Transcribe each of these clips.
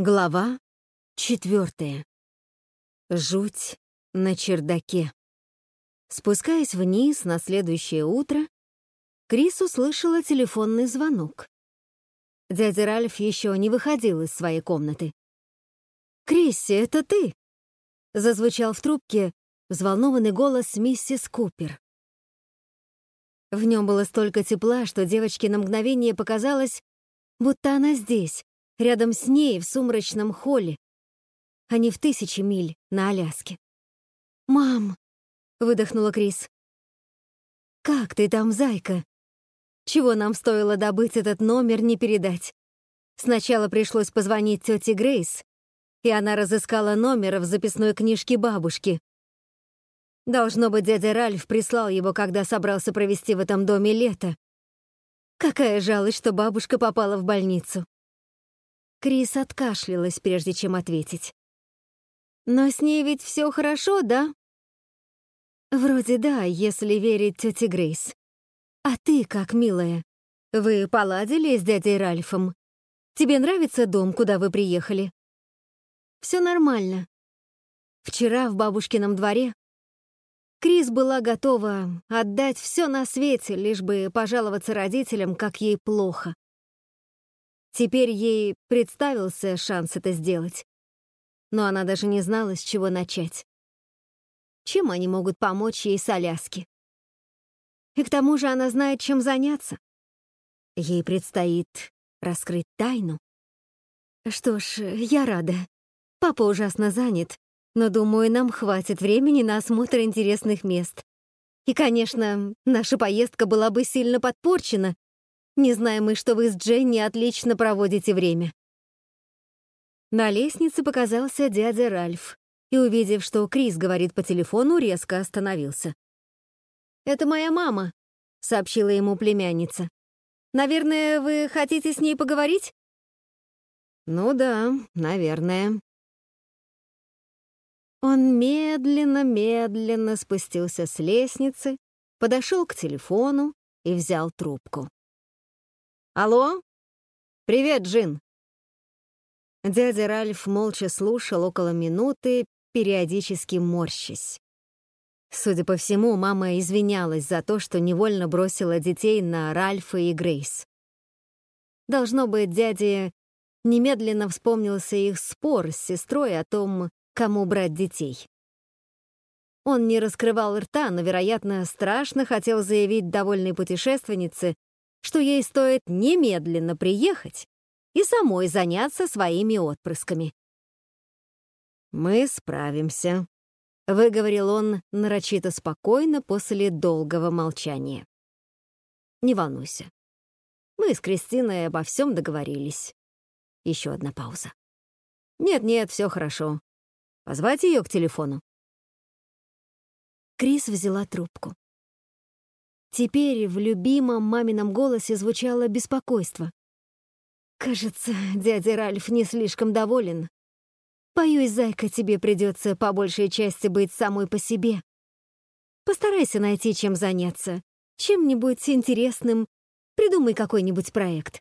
Глава четвертая. Жуть на чердаке. Спускаясь вниз на следующее утро, Крис услышала телефонный звонок. Дядя Ральф еще не выходил из своей комнаты. «Крисси, это ты?» — зазвучал в трубке взволнованный голос миссис Купер. В нем было столько тепла, что девочке на мгновение показалось, будто она здесь, рядом с ней в сумрачном холле, а не в тысячи миль на Аляске. «Мам!» — выдохнула Крис. «Как ты там, зайка? Чего нам стоило добыть этот номер, не передать? Сначала пришлось позвонить тете Грейс, и она разыскала номер в записной книжке бабушки. Должно быть, дядя Ральф прислал его, когда собрался провести в этом доме лето. Какая жалость, что бабушка попала в больницу. Крис откашлялась, прежде чем ответить. «Но с ней ведь все хорошо, да?» «Вроде да, если верить тете Грейс. А ты как, милая? Вы поладили с дядей Ральфом? Тебе нравится дом, куда вы приехали?» «Все нормально. Вчера в бабушкином дворе Крис была готова отдать все на свете, лишь бы пожаловаться родителям, как ей плохо. Теперь ей представился шанс это сделать. Но она даже не знала, с чего начать. Чем они могут помочь ей с Аляски? И к тому же она знает, чем заняться. Ей предстоит раскрыть тайну. Что ж, я рада. Папа ужасно занят, но, думаю, нам хватит времени на осмотр интересных мест. И, конечно, наша поездка была бы сильно подпорчена, не знаем мы, что вы с Дженни отлично проводите время. На лестнице показался дядя Ральф и, увидев, что Крис говорит по телефону, резко остановился. «Это моя мама», — сообщила ему племянница. «Наверное, вы хотите с ней поговорить?» «Ну да, наверное». Он медленно-медленно спустился с лестницы, подошел к телефону и взял трубку. «Алло? Привет, Джин!» Дядя Ральф молча слушал около минуты, периодически морщась. Судя по всему, мама извинялась за то, что невольно бросила детей на Ральфа и Грейс. Должно быть, дяде немедленно вспомнился их спор с сестрой о том, кому брать детей. Он не раскрывал рта, но, вероятно, страшно хотел заявить довольной путешественнице, что ей стоит немедленно приехать и самой заняться своими отпрысками. «Мы справимся», — выговорил он нарочито спокойно после долгого молчания. «Не волнуйся. Мы с Кристиной обо всем договорились». Еще одна пауза. «Нет-нет, все хорошо. Позвать ее к телефону?» Крис взяла трубку. Теперь в любимом мамином голосе звучало беспокойство. «Кажется, дядя Ральф не слишком доволен. Боюсь, зайка, тебе придется по большей части быть самой по себе. Постарайся найти, чем заняться, чем-нибудь интересным, придумай какой-нибудь проект».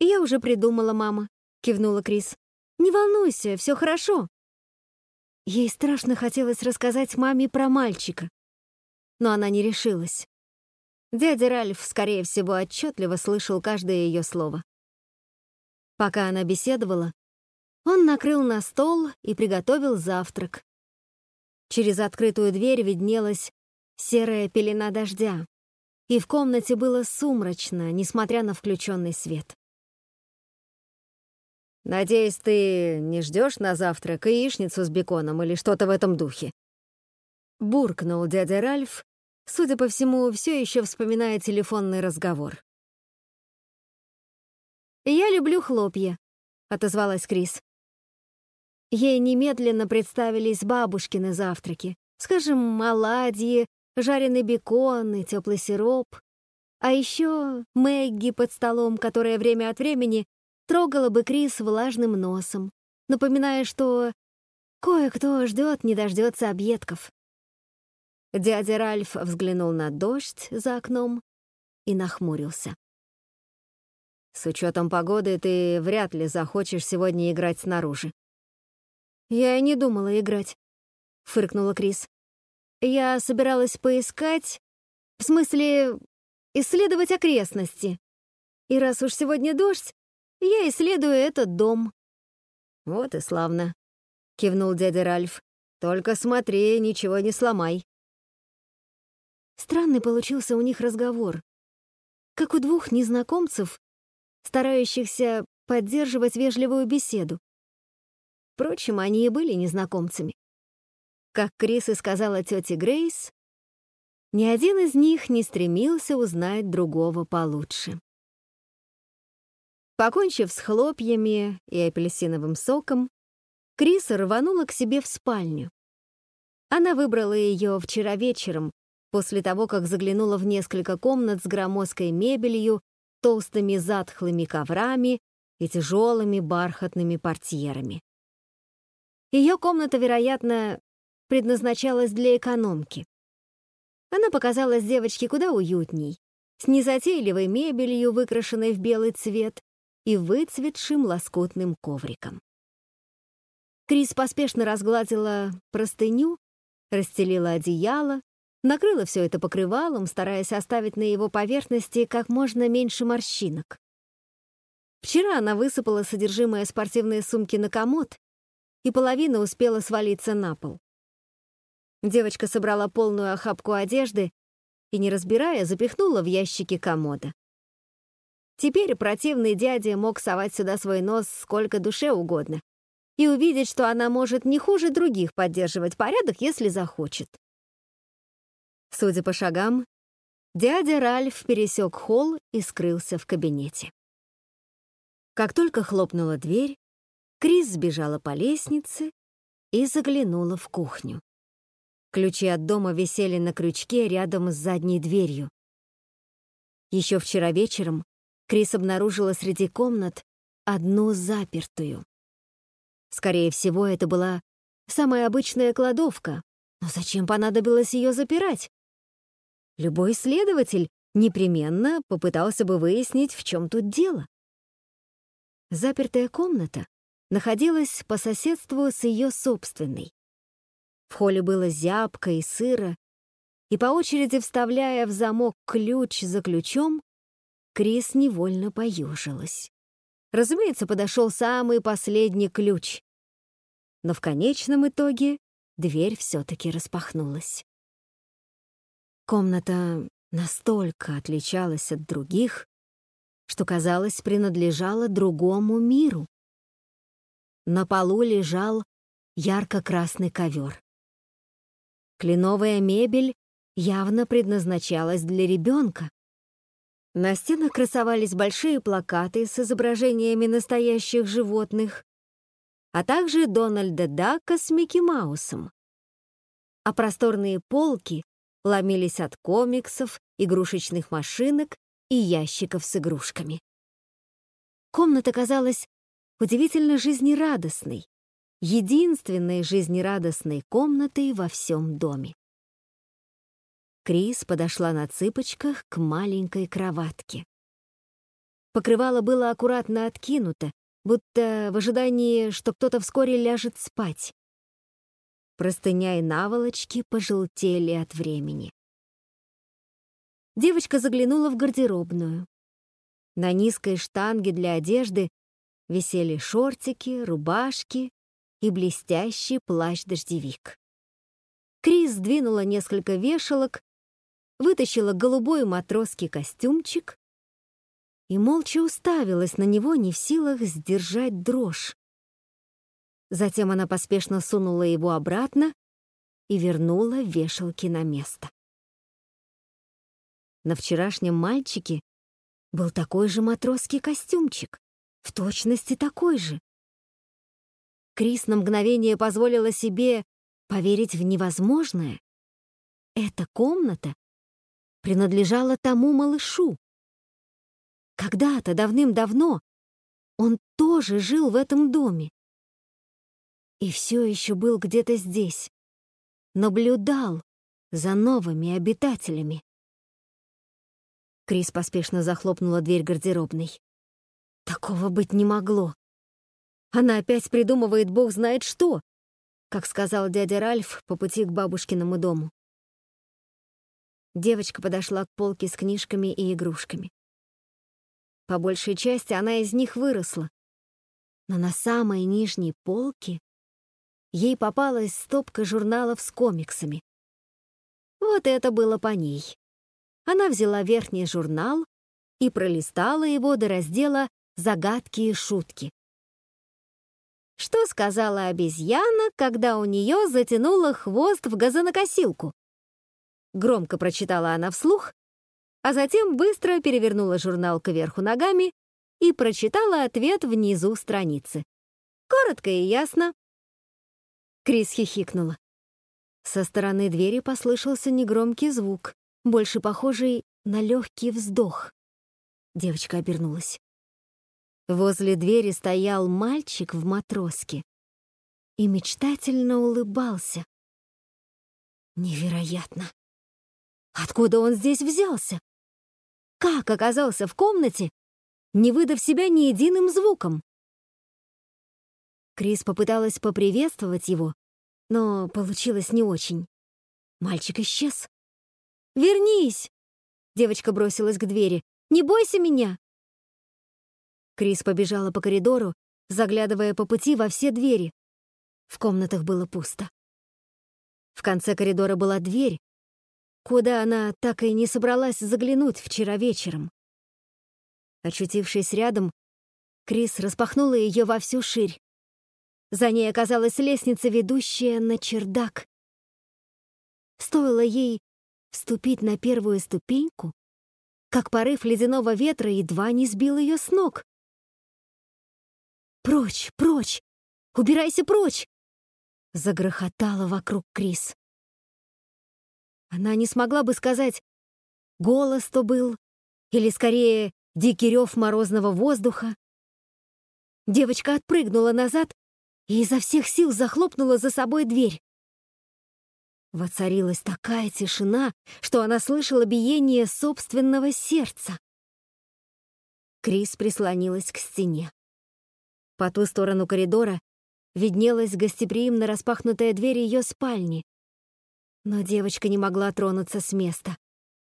«Я уже придумала, мама», — кивнула Крис. «Не волнуйся, все хорошо». Ей страшно хотелось рассказать маме про мальчика, но она не решилась. Дядя Ральф, скорее всего, отчетливо слышал каждое ее слово. Пока она беседовала, он накрыл на стол и приготовил завтрак. Через открытую дверь виднелась серая пелена дождя, и в комнате было сумрачно, несмотря на включенный свет. «Надеюсь, ты не ждешь на завтрак яичницу с беконом или что-то в этом духе?» Буркнул дядя Ральф, Судя по всему, все еще вспоминая телефонный разговор. «Я люблю хлопья», — отозвалась Крис. Ей немедленно представились бабушкины завтраки. Скажем, оладьи, жареный бекон и теплый сироп. А еще Мэгги под столом, которая время от времени трогала бы Крис влажным носом, напоминая, что кое-кто ждет, не дождется объедков. Дядя Ральф взглянул на дождь за окном и нахмурился. С учетом погоды ты вряд ли захочешь сегодня играть снаружи. Я и не думала играть, фыркнула Крис. Я собиралась поискать, в смысле, исследовать окрестности. И раз уж сегодня дождь, я исследую этот дом. Вот и славно, кивнул дядя Ральф. Только смотри, ничего не сломай. Странный получился у них разговор. Как у двух незнакомцев, старающихся поддерживать вежливую беседу. Впрочем, они и были незнакомцами. Как Крис и сказала тете Грейс, ни один из них не стремился узнать другого получше. Покончив с хлопьями и апельсиновым соком, Крис рванула к себе в спальню. Она выбрала ее вчера вечером, после того, как заглянула в несколько комнат с громоздкой мебелью, толстыми затхлыми коврами и тяжелыми бархатными портьерами. Ее комната, вероятно, предназначалась для экономки. Она показалась девочке куда уютней, с незатейливой мебелью, выкрашенной в белый цвет, и выцветшим лоскутным ковриком. Крис поспешно разгладила простыню, расстелила одеяло накрыла все это покрывалом, стараясь оставить на его поверхности как можно меньше морщинок. Вчера она высыпала содержимое спортивной сумки на комод, и половина успела свалиться на пол. Девочка собрала полную охапку одежды и, не разбирая, запихнула в ящики комода. Теперь противный дядя мог совать сюда свой нос сколько душе угодно и увидеть, что она может не хуже других поддерживать порядок, если захочет. Судя по шагам, дядя Ральф пересек холл и скрылся в кабинете. Как только хлопнула дверь, Крис сбежала по лестнице и заглянула в кухню. Ключи от дома висели на крючке рядом с задней дверью. Еще вчера вечером Крис обнаружила среди комнат одну запертую. Скорее всего, это была самая обычная кладовка, но зачем понадобилось ее запирать? Любой следователь непременно попытался бы выяснить, в чем тут дело. Запертая комната находилась по соседству с ее собственной. В холле было зябко и сыро, и по очереди вставляя в замок ключ за ключом, Крис невольно поюжилась. Разумеется, подошел самый последний ключ. Но в конечном итоге дверь все-таки распахнулась. Комната настолько отличалась от других, что, казалось, принадлежала другому миру. На полу лежал ярко-красный ковер. Кленовая мебель явно предназначалась для ребенка. На стенах красовались большие плакаты с изображениями настоящих животных, а также Дональда Дака с Микки Маусом. А просторные полки ломились от комиксов, игрушечных машинок и ящиков с игрушками. Комната казалась удивительно жизнерадостной, единственной жизнерадостной комнатой во всем доме. Крис подошла на цыпочках к маленькой кроватке. Покрывало было аккуратно откинуто, будто в ожидании, что кто-то вскоре ляжет спать. Простыня и наволочки пожелтели от времени. Девочка заглянула в гардеробную. На низкой штанге для одежды висели шортики, рубашки и блестящий плащ-дождевик. Крис сдвинула несколько вешалок, вытащила голубой матросский костюмчик и молча уставилась на него, не в силах сдержать дрожь. Затем она поспешно сунула его обратно и вернула вешалки на место. На вчерашнем мальчике был такой же матросский костюмчик, в точности такой же. Крис на мгновение позволила себе поверить в невозможное. Эта комната принадлежала тому малышу. Когда-то, давным-давно, он тоже жил в этом доме и все еще был где-то здесь. Наблюдал за новыми обитателями. Крис поспешно захлопнула дверь гардеробной. Такого быть не могло. Она опять придумывает бог знает что, как сказал дядя Ральф по пути к бабушкиному дому. Девочка подошла к полке с книжками и игрушками. По большей части она из них выросла. Но на самой нижней полке ей попалась стопка журналов с комиксами. Вот это было по ней. Она взяла верхний журнал и пролистала его до раздела «Загадки и шутки». Что сказала обезьяна, когда у нее затянуло хвост в газонокосилку? Громко прочитала она вслух, а затем быстро перевернула журнал кверху ногами и прочитала ответ внизу страницы. Коротко и ясно. Крис хихикнула. Со стороны двери послышался негромкий звук, больше похожий на легкий вздох. Девочка обернулась. Возле двери стоял мальчик в матроске и мечтательно улыбался. Невероятно! Откуда он здесь взялся? Как оказался в комнате, не выдав себя ни единым звуком? Крис попыталась поприветствовать его, но получилось не очень. Мальчик исчез. «Вернись!» Девочка бросилась к двери. «Не бойся меня!» Крис побежала по коридору, заглядывая по пути во все двери. В комнатах было пусто. В конце коридора была дверь, куда она так и не собралась заглянуть вчера вечером. Очутившись рядом, Крис распахнула ее во всю ширь. За ней оказалась лестница, ведущая на чердак. Стоило ей вступить на первую ступеньку, как порыв ледяного ветра едва не сбил ее с ног. «Прочь, прочь! Убирайся прочь!» Загрохотала вокруг Крис. Она не смогла бы сказать, голос то был, или скорее дикий рев морозного воздуха. Девочка отпрыгнула назад и изо всех сил захлопнула за собой дверь. Воцарилась такая тишина, что она слышала биение собственного сердца. Крис прислонилась к стене. По ту сторону коридора виднелась гостеприимно распахнутая дверь ее спальни, но девочка не могла тронуться с места.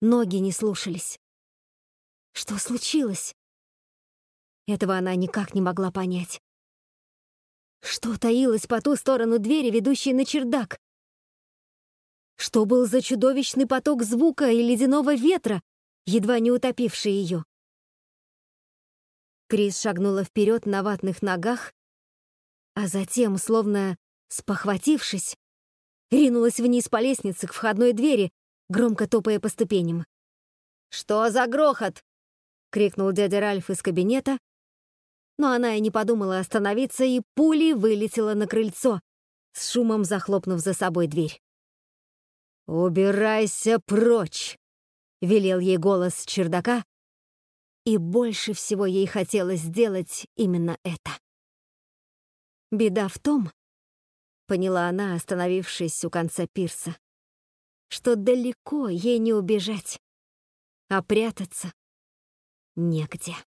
Ноги не слушались. Что случилось? Этого она никак не могла понять. Что таилось по ту сторону двери, ведущей на чердак? Что был за чудовищный поток звука и ледяного ветра, едва не утопивший ее? Крис шагнула вперед на ватных ногах, а затем, словно спохватившись, ринулась вниз по лестнице к входной двери, громко топая по ступеням. «Что за грохот?» — крикнул дядя Ральф из кабинета, но она и не подумала остановиться и пулей вылетела на крыльцо, с шумом захлопнув за собой дверь. «Убирайся прочь!» — велел ей голос чердака, и больше всего ей хотелось сделать именно это. Беда в том, поняла она, остановившись у конца пирса, что далеко ей не убежать, а прятаться негде.